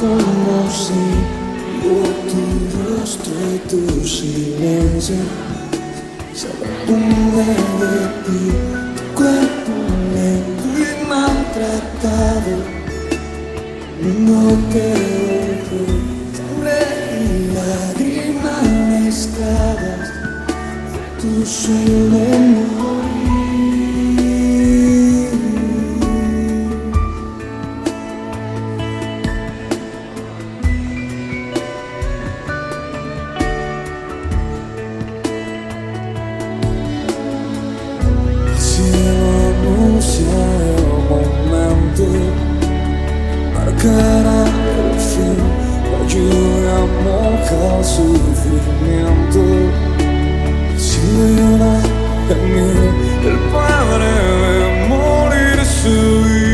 conocí, yo tu rostro y tu silencio, sabía de ti, tu cuerpo lento y maltratado, no te dejo, sangre y lágrimas mezcladas, tu sueño sincero momenti marcherà il fin ragioniamo caso finimento Signora e me il padre morire su sui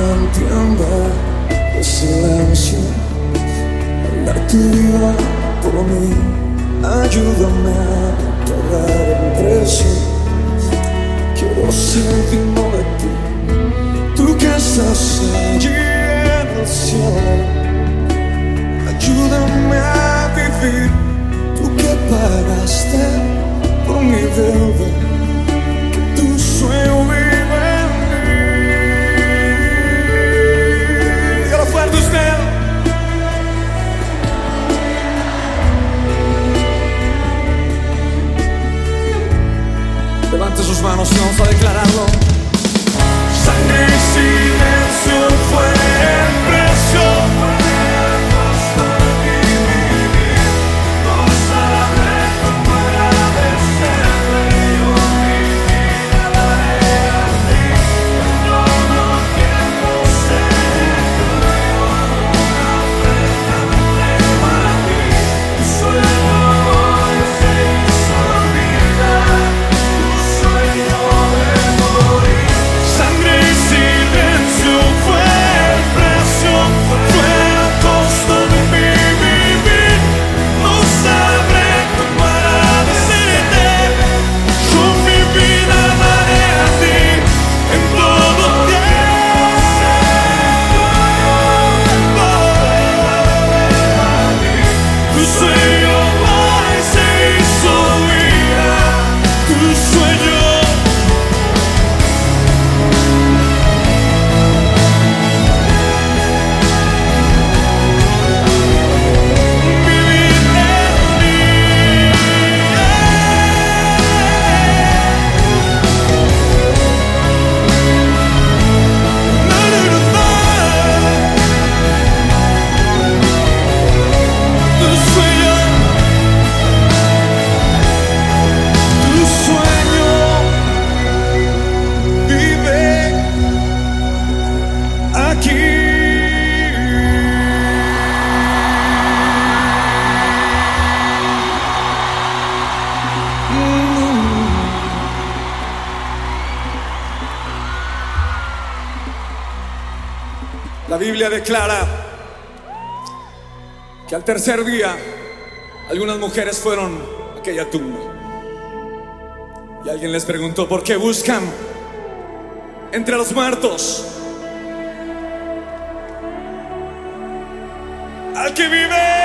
entienda el silencio, la vida por mí, ayúdame a pagar el precio. Quiero ser digno de ti, tú que estás allí en el cielo. Ayúdame a vivir, tú que pagaste por mi deuda, manos y vamos a declararlo. La Biblia declara que al tercer día algunas mujeres fueron a aquella tumba. Y alguien les preguntó por qué buscan entre los muertos al que vive